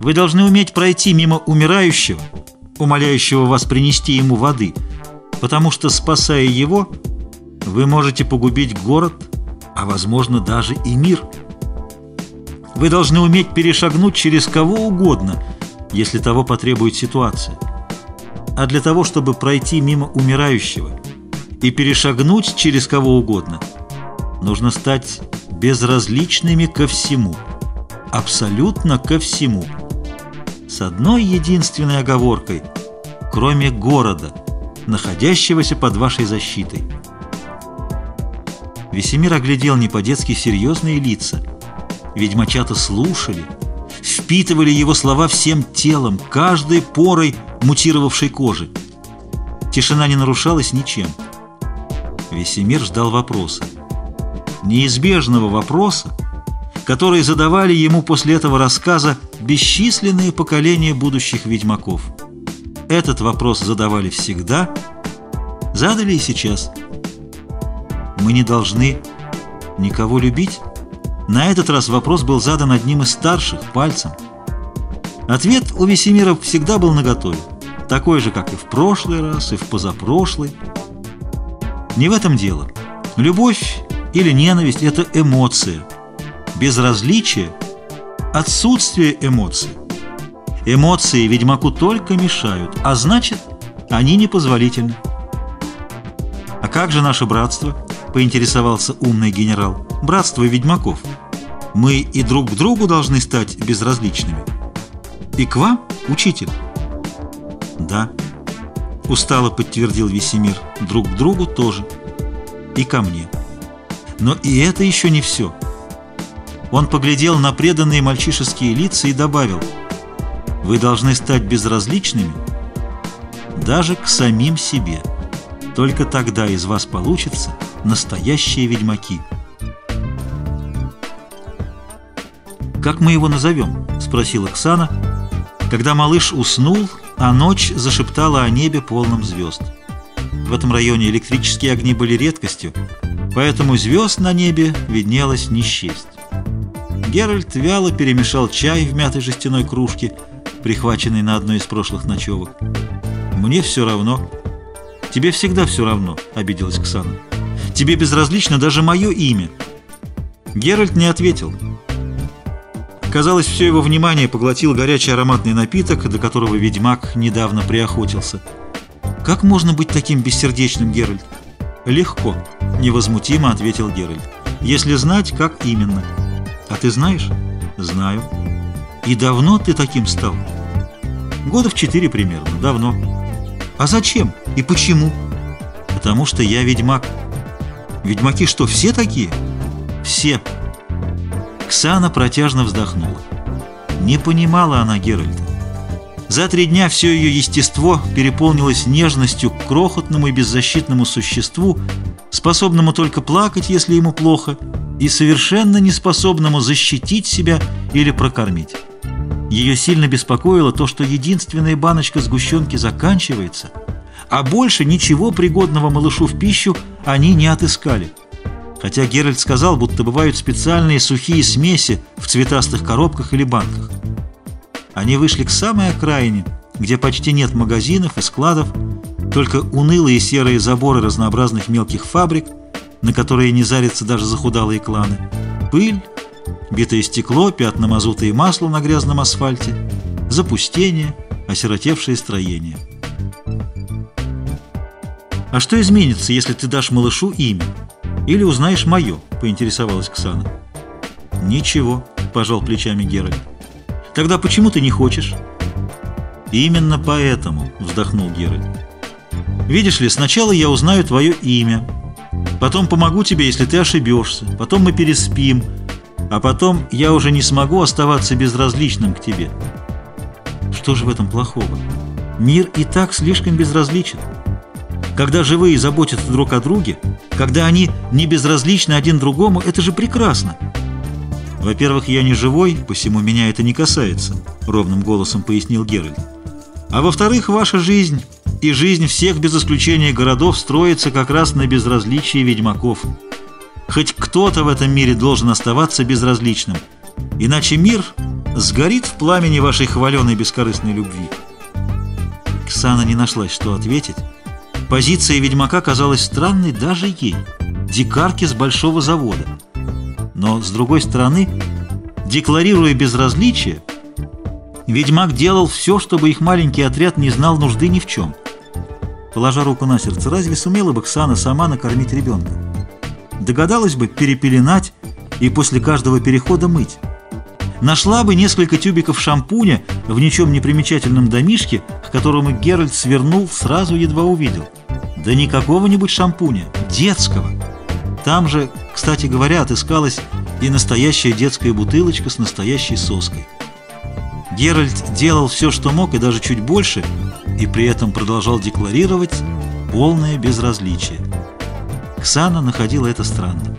Вы должны уметь пройти мимо умирающего, умоляющего вас принести ему воды, потому что, спасая его, вы можете погубить город, а, возможно, даже и мир. Вы должны уметь перешагнуть через кого угодно, если того потребует ситуация. А для того, чтобы пройти мимо умирающего и перешагнуть через кого угодно, нужно стать безразличными ко всему, абсолютно ко всему. С одной единственной оговоркой, кроме города, находящегося под вашей защитой. Весемир оглядел не по-детски серьезные лица. Ведьмачата слушали, впитывали его слова всем телом, каждой порой мутировавшей кожи. Тишина не нарушалась ничем. Весемир ждал вопроса. Неизбежного вопроса, который задавали ему после этого рассказа бесчисленные поколения будущих ведьмаков. Этот вопрос задавали всегда, задали и сейчас. Мы не должны никого любить? На этот раз вопрос был задан одним из старших, пальцем. Ответ у Весемиров всегда был наготове, такой же, как и в прошлый раз, и в позапрошлый. Не в этом дело. Любовь или ненависть – это эмоция. Безразличие – отсутствие эмоций. Эмоции ведьмаку только мешают, а значит, они непозволительны. «А как же наше братство?» – поинтересовался умный генерал. «Братство ведьмаков. Мы и друг к другу должны стать безразличными. И к вам, учитель?» «Да», – устало подтвердил Весемир. «Друг к другу тоже. И ко мне. Но и это еще не все». Он поглядел на преданные мальчишеские лица и добавил – вы должны стать безразличными даже к самим себе. Только тогда из вас получатся настоящие ведьмаки. «Как мы его назовем?» – спросила Оксана, когда малыш уснул, а ночь зашептала о небе полном звезд. В этом районе электрические огни были редкостью, поэтому звезд на небе виднелось не счесть. Геральт вяло перемешал чай в мятой жестяной кружке – прихваченный на одной из прошлых ночевок. «Мне все равно». «Тебе всегда все равно», — обиделась Ксана. «Тебе безразлично даже мое имя». Геральт не ответил. Казалось, все его внимание поглотил горячий ароматный напиток, до которого ведьмак недавно приохотился. «Как можно быть таким бессердечным, Геральт?» «Легко», — невозмутимо ответил Геральт. «Если знать, как именно». «А ты знаешь?» «Знаю». И давно ты таким стал? Года в четыре примерно, давно. А зачем и почему? Потому что я ведьмак. Ведьмаки что, все такие? Все. Ксана протяжно вздохнула. Не понимала она Геральта. За три дня все ее естество переполнилось нежностью к крохотному и беззащитному существу, способному только плакать, если ему плохо, и совершенно неспособному защитить себя или прокормить. Ее сильно беспокоило то, что единственная баночка сгущенки заканчивается, а больше ничего пригодного малышу в пищу они не отыскали. Хотя Геральт сказал, будто бывают специальные сухие смеси в цветастых коробках или банках. Они вышли к самой окраине, где почти нет магазинов и складов, только унылые серые заборы разнообразных мелких фабрик, на которые не зарятся даже захудалые кланы, пыль, битое стекло, пятна мазута и масла на грязном асфальте, запустение, осиротевшее строение. «А что изменится, если ты дашь малышу имя? Или узнаешь мое?» – поинтересовалась Ксана. «Ничего», – пожал плечами Геральт. «Тогда почему ты не хочешь?» «Именно поэтому», – вздохнул Геральт. «Видишь ли, сначала я узнаю твое имя, потом помогу тебе, если ты ошибешься, потом мы переспим, а потом я уже не смогу оставаться безразличным к тебе. Что же в этом плохого? Мир и так слишком безразличен. Когда живые заботятся друг о друге, когда они не безразличны один другому, это же прекрасно. Во-первых, я не живой, посему меня это не касается, ровным голосом пояснил Геральт. А во-вторых, ваша жизнь и жизнь всех без исключения городов строится как раз на безразличии ведьмаков. Хоть кто-то в этом мире должен оставаться безразличным, иначе мир сгорит в пламени вашей хваленой бескорыстной любви. Ксана не нашлась, что ответить. Позиция ведьмака казалась странной даже ей, дикарке с большого завода. Но, с другой стороны, декларируя безразличие, ведьмак делал все, чтобы их маленький отряд не знал нужды ни в чем. Положа руку на сердце, разве сумела бы Ксана сама накормить ребенка? Догадалась бы перепеленать и после каждого перехода мыть. Нашла бы несколько тюбиков шампуня в ничем не примечательном домишке, к которому Геральт свернул, сразу едва увидел. Да не какого-нибудь шампуня, детского. Там же, кстати говоря, отыскалась и настоящая детская бутылочка с настоящей соской. Геральт делал все, что мог, и даже чуть больше, и при этом продолжал декларировать полное безразличие. Ксана находила это странным.